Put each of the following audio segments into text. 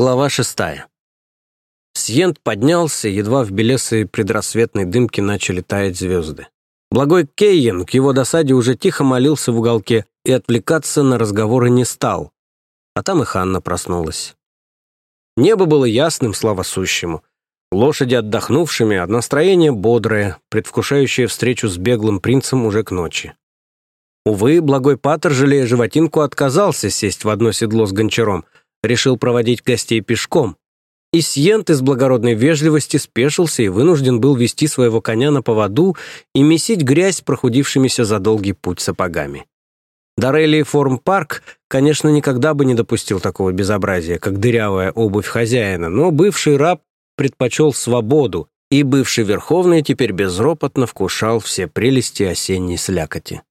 Глава шестая. Сьент поднялся, едва в белесой предрассветной дымке начали таять звезды. Благой Кейен к его досаде уже тихо молился в уголке и отвлекаться на разговоры не стал. А там и Ханна проснулась. Небо было ясным, слава сущему. Лошади отдохнувшими, а настроение бодрое, предвкушающее встречу с беглым принцем уже к ночи. Увы, благой Патер, жалея животинку, отказался сесть в одно седло с гончаром — решил проводить гостей пешком. И Сьент из благородной вежливости спешился и вынужден был вести своего коня на поводу и месить грязь прохудившимися за долгий путь сапогами. Дарелли Форм-парк, конечно, никогда бы не допустил такого безобразия, как дырявая обувь хозяина, но бывший раб предпочел свободу, и бывший Верховный теперь безропотно вкушал все прелести осенней слякоти.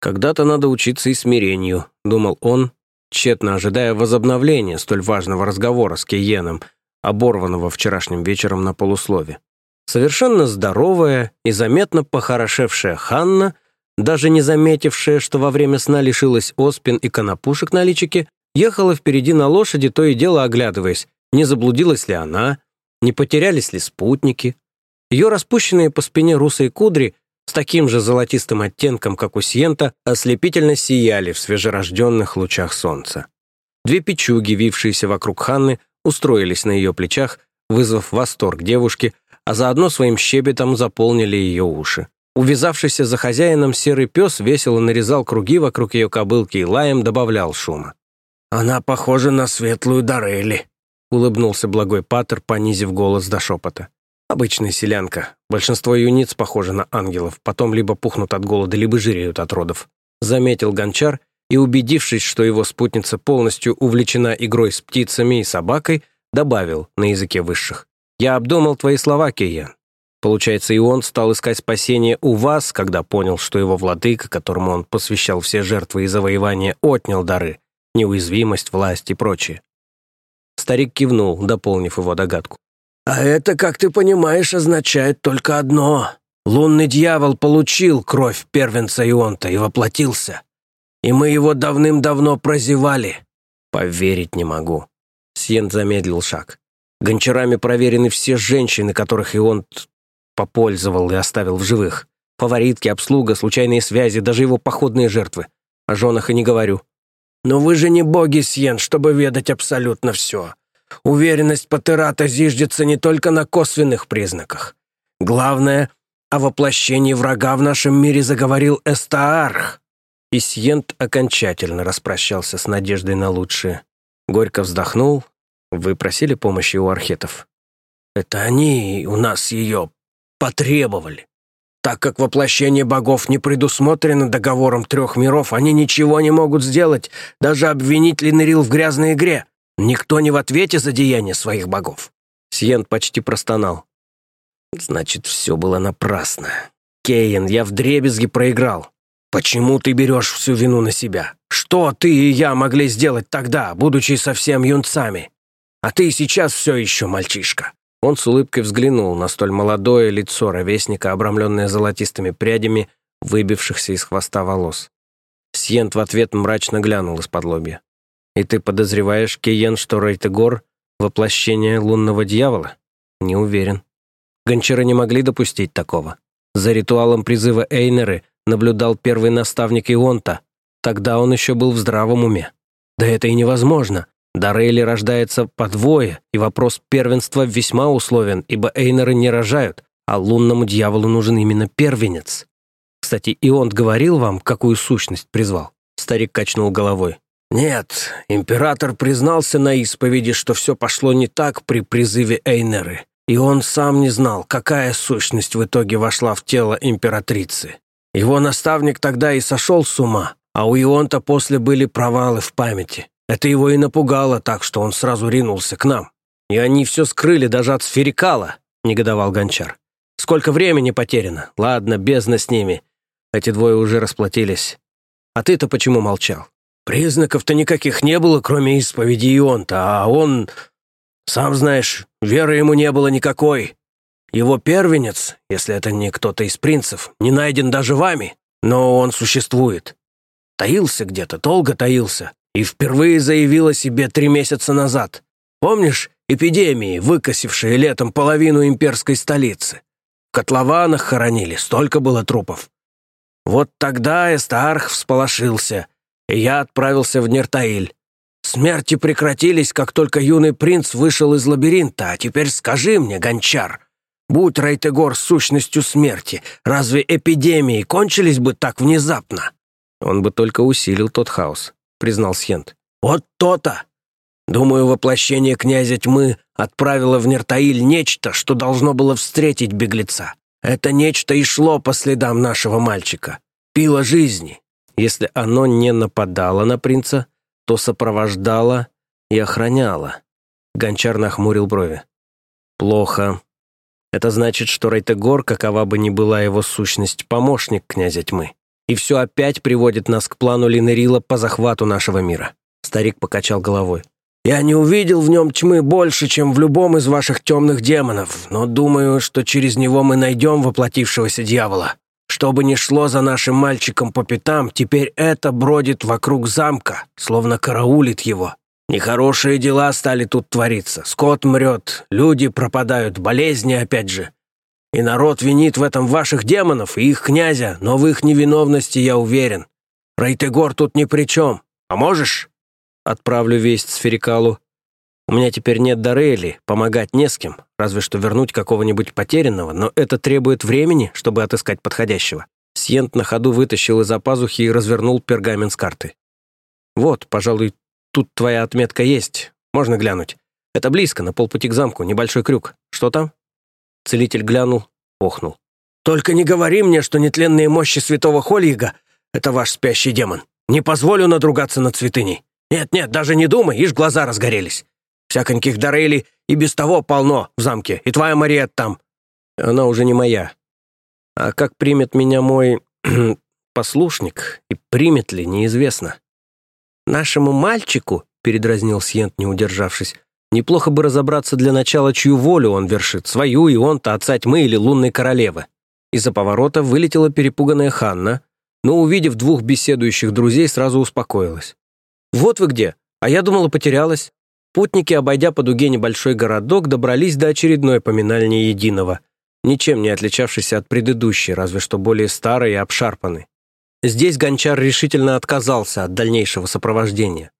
«Когда-то надо учиться и смирению», — думал он, тщетно ожидая возобновления столь важного разговора с Кейеном, оборванного вчерашним вечером на полуслове. Совершенно здоровая и заметно похорошевшая Ханна, даже не заметившая, что во время сна лишилась оспин и конопушек на личике, ехала впереди на лошади, то и дело оглядываясь, не заблудилась ли она, не потерялись ли спутники. Ее распущенные по спине русые кудри с таким же золотистым оттенком, как у Сиента, ослепительно сияли в свежерожденных лучах солнца. Две печуги, вившиеся вокруг Ханны, устроились на ее плечах, вызвав восторг девушки, а заодно своим щебетом заполнили ее уши. Увязавшийся за хозяином серый пес весело нарезал круги вокруг ее кобылки и лаем добавлял шума. «Она похожа на светлую Дорелли», — улыбнулся благой Паттер, понизив голос до шепота. Обычная селянка. Большинство юниц похожи на ангелов, потом либо пухнут от голода, либо жиреют от родов. Заметил гончар и, убедившись, что его спутница полностью увлечена игрой с птицами и собакой, добавил на языке высших. «Я обдумал твои слова, Кейян. Получается, и он стал искать спасение у вас, когда понял, что его владыка, которому он посвящал все жертвы и завоевания, отнял дары, неуязвимость, власть и прочее. Старик кивнул, дополнив его догадку. А это, как ты понимаешь, означает только одно. Лунный дьявол получил кровь первенца Ионта и воплотился. И мы его давным-давно прозевали. Поверить не могу. Сьен замедлил шаг. Гончарами проверены все женщины, которых Ионт попользовал и оставил в живых. Фаворитки, обслуга, случайные связи, даже его походные жертвы. О женах и не говорю. Но вы же не боги, Сьен, чтобы ведать абсолютно все. Уверенность Патерата зиждется не только на косвенных признаках. Главное, о воплощении врага в нашем мире заговорил Эстаарх. И Сьент окончательно распрощался с надеждой на лучшее. Горько вздохнул. Вы просили помощи у архетов? Это они у нас ее потребовали. Так как воплощение богов не предусмотрено договором трех миров, они ничего не могут сделать, даже обвинить Линерил в грязной игре. Никто не в ответе за деяния своих богов. Сиен почти простонал. Значит, все было напрасно. Кейн, я в дребезги проиграл. Почему ты берешь всю вину на себя? Что ты и я могли сделать тогда, будучи совсем юнцами? А ты сейчас все еще мальчишка. Он с улыбкой взглянул на столь молодое лицо ровесника, обрамленное золотистыми прядями, выбившихся из хвоста волос. Сьент в ответ мрачно глянул из-под лобья. И ты подозреваешь, Киен, что Рейтегор — воплощение лунного дьявола? Не уверен. Гончары не могли допустить такого. За ритуалом призыва Эйнеры наблюдал первый наставник Ионта. Тогда он еще был в здравом уме. Да это и невозможно. Дарейли рождается по двое, и вопрос первенства весьма условен, ибо Эйнеры не рожают, а лунному дьяволу нужен именно первенец. Кстати, Ионт говорил вам, какую сущность призвал? Старик качнул головой. Нет, император признался на исповеди, что все пошло не так при призыве Эйнеры, и он сам не знал, какая сущность в итоге вошла в тело императрицы. Его наставник тогда и сошел с ума, а у Ионта после были провалы в памяти. Это его и напугало так, что он сразу ринулся к нам. И они все скрыли даже от сферикала, негодовал Гончар. Сколько времени потеряно? Ладно, бездна с ними. Эти двое уже расплатились. А ты-то почему молчал? Признаков-то никаких не было, кроме исповеди Ионта, а он... Сам знаешь, веры ему не было никакой. Его первенец, если это не кто-то из принцев, не найден даже вами, но он существует. Таился где-то, долго таился, и впервые заявил о себе три месяца назад. Помнишь эпидемии, выкосившие летом половину имперской столицы? В котлованах хоронили, столько было трупов. Вот тогда Эстаарх всполошился, и я отправился в Нертаиль. Смерти прекратились, как только юный принц вышел из лабиринта, а теперь скажи мне, гончар, будь Рейтегор сущностью смерти, разве эпидемии кончились бы так внезапно? Он бы только усилил тот хаос, признал Сьент. Вот то-то! Думаю, воплощение князя тьмы отправило в Нертаиль нечто, что должно было встретить беглеца. Это нечто и шло по следам нашего мальчика. Пило жизни. Если оно не нападало на принца, то сопровождало и охраняло. Гончар нахмурил брови. Плохо. Это значит, что Рейтегор, какова бы ни была его сущность, помощник князя тьмы. И все опять приводит нас к плану Линерила по захвату нашего мира. Старик покачал головой. Я не увидел в нем тьмы больше, чем в любом из ваших темных демонов, но думаю, что через него мы найдем воплотившегося дьявола. Что бы ни шло за нашим мальчиком по пятам, теперь это бродит вокруг замка, словно караулит его. Нехорошие дела стали тут твориться. Скот мрет, люди пропадают, болезни опять же. И народ винит в этом ваших демонов и их князя, но в их невиновности я уверен. Рейтегор тут ни при чем. Поможешь? отправлю весть Сферикалу. У меня теперь нет Дарели, помогать не с кем, разве что вернуть какого-нибудь потерянного, но это требует времени, чтобы отыскать подходящего. Сьент на ходу вытащил из-за пазухи и развернул пергамент с карты. «Вот, пожалуй, тут твоя отметка есть. Можно глянуть. Это близко, на полпути к замку, небольшой крюк. Что там?» Целитель глянул, охнул. «Только не говори мне, что нетленные мощи святого Хольига — это ваш спящий демон. Не позволю надругаться над святыней». «Нет-нет, даже не думай, ишь глаза разгорелись. Всяконьких Дарейли и без того полно в замке, и твоя Мариет там». «Она уже не моя. А как примет меня мой послушник, и примет ли, неизвестно». «Нашему мальчику», — передразнил Сьент, не удержавшись, «неплохо бы разобраться для начала, чью волю он вершит, свою и он-то отца тьмы или лунной королевы». Из-за поворота вылетела перепуганная Ханна, но, увидев двух беседующих друзей, сразу успокоилась. «Вот вы где! А я думала, потерялась». Путники, обойдя по дуге небольшой городок, добрались до очередной поминальни единого, ничем не отличавшейся от предыдущей, разве что более старой и обшарпанной. Здесь гончар решительно отказался от дальнейшего сопровождения.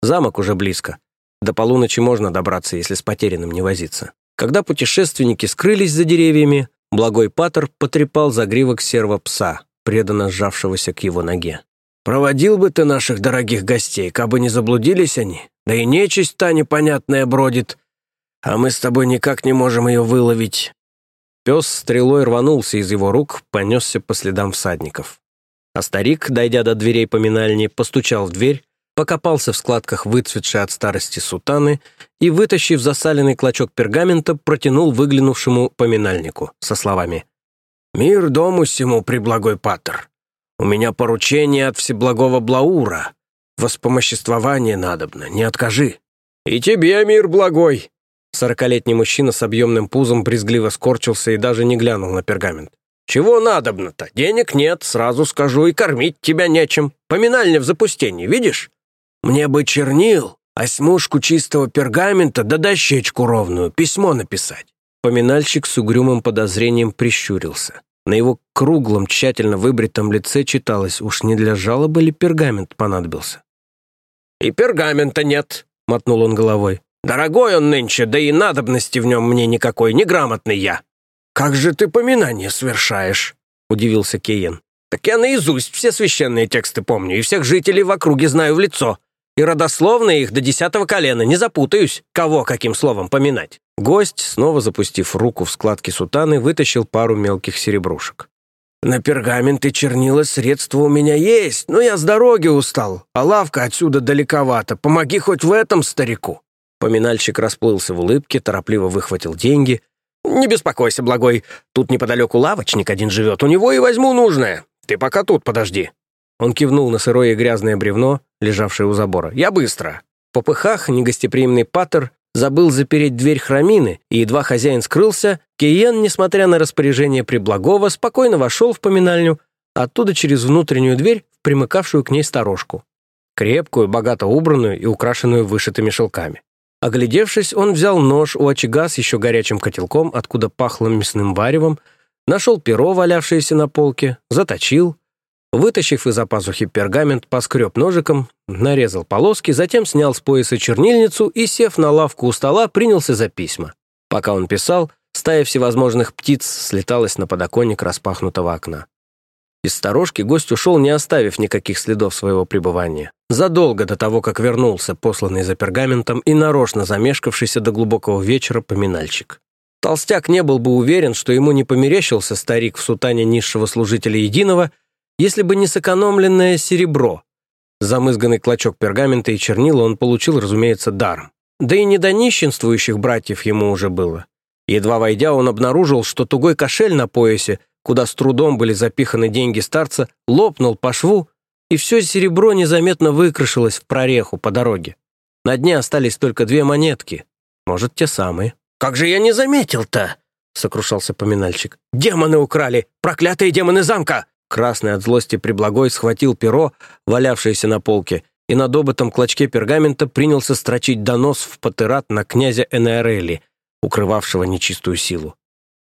Замок уже близко. До полуночи можно добраться, если с потерянным не возиться. Когда путешественники скрылись за деревьями, благой патер потрепал загривок серого пса, преданно сжавшегося к его ноге. Проводил бы ты наших дорогих гостей, кабы не заблудились они. Да и нечисть та непонятная бродит, а мы с тобой никак не можем ее выловить». Пес стрелой рванулся из его рук, понесся по следам всадников. А старик, дойдя до дверей поминальни, постучал в дверь, покопался в складках выцветшей от старости сутаны и, вытащив засаленный клочок пергамента, протянул выглянувшему поминальнику со словами «Мир дому всему, преблагой патер. У меня поручение от Всеблагого Блаура. Воспомоществование надобно, не откажи». «И тебе, мир благой!» Сорокалетний мужчина с объемным пузом брезгливо скорчился и даже не глянул на пергамент. «Чего надобно-то? Денег нет, сразу скажу, и кормить тебя нечем. Поминальня в запустении, видишь? Мне бы чернил, смушку чистого пергамента да дощечку ровную, письмо написать». Поминальщик с угрюмым подозрением прищурился. На его круглом, тщательно выбритом лице читалось, уж не для жалобы ли пергамент понадобился. «И пергамента нет», — мотнул он головой. «Дорогой он нынче, да и надобности в нем мне никакой, неграмотный я». «Как же ты поминание совершаешь?» — удивился Кейен. «Так я наизусть все священные тексты помню, и всех жителей в округе знаю в лицо. И родословные их до десятого колена, не запутаюсь, кого каким словом поминать». Гость, снова запустив руку в складки сутаны, вытащил пару мелких серебрушек. «На пергамент и чернила средства у меня есть, но я с дороги устал, а лавка отсюда далековато. Помоги хоть в этом старику». Поминальщик расплылся в улыбке, торопливо выхватил деньги. «Не беспокойся, благой, тут неподалеку лавочник один живет, у него и возьму нужное. Ты пока тут подожди». Он кивнул на сырое и грязное бревно, лежавшее у забора. «Я быстро». В попыхах негостеприимный патер забыл запереть дверь храмины, и едва хозяин скрылся, Кейен, несмотря на распоряжение Приблагова, спокойно вошел в поминальню, оттуда через внутреннюю дверь в примыкавшую к ней сторожку. Крепкую, богато убранную и украшенную вышитыми шелками. Оглядевшись, он взял нож у очага с еще горячим котелком, откуда пахло мясным варевом, нашел перо, валявшееся на полке, заточил, вытащив из-за пазухи пергамент, поскреб ножиком, нарезал полоски, затем снял с пояса чернильницу и, сев на лавку у стола, принялся за письма. Пока он писал, стая всевозможных птиц слеталась на подоконник распахнутого окна. Из сторожки гость ушел, не оставив никаких следов своего пребывания. Задолго до того, как вернулся, посланный за пергаментом и нарочно замешкавшийся до глубокого вечера поминальщик. Толстяк не был бы уверен, что ему не померещился старик в сутане низшего служителя единого, если бы не сэкономленное серебро. Замызганный клочок пергамента и чернила он получил, разумеется, даром. Да и не до нищенствующих братьев ему уже было. Едва войдя, он обнаружил, что тугой кошель на поясе куда с трудом были запиханы деньги старца, лопнул по шву, и все серебро незаметно выкрашилось в прореху по дороге. На дне остались только две монетки, может, те самые. «Как же я не заметил-то!» — сокрушался поминальщик. «Демоны украли! Проклятые демоны замка!» Красный от злости приблагой схватил перо, валявшееся на полке, и на добытом клочке пергамента принялся строчить донос в патерат на князя Энеорели, укрывавшего нечистую силу.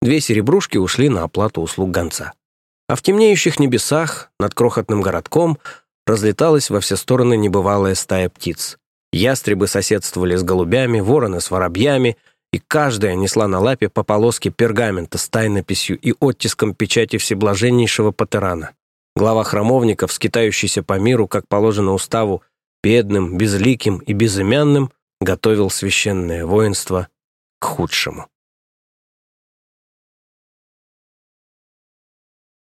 Две серебрушки ушли на оплату услуг гонца. А в темнеющих небесах, над крохотным городком, разлеталась во все стороны небывалая стая птиц. Ястребы соседствовали с голубями, вороны с воробьями, и каждая несла на лапе по полоске пергамента с тайнописью и оттиском печати всеблаженнейшего Патерана. Глава храмовников, скитающийся по миру, как положено уставу, бедным, безликим и безымянным, готовил священное воинство к худшему.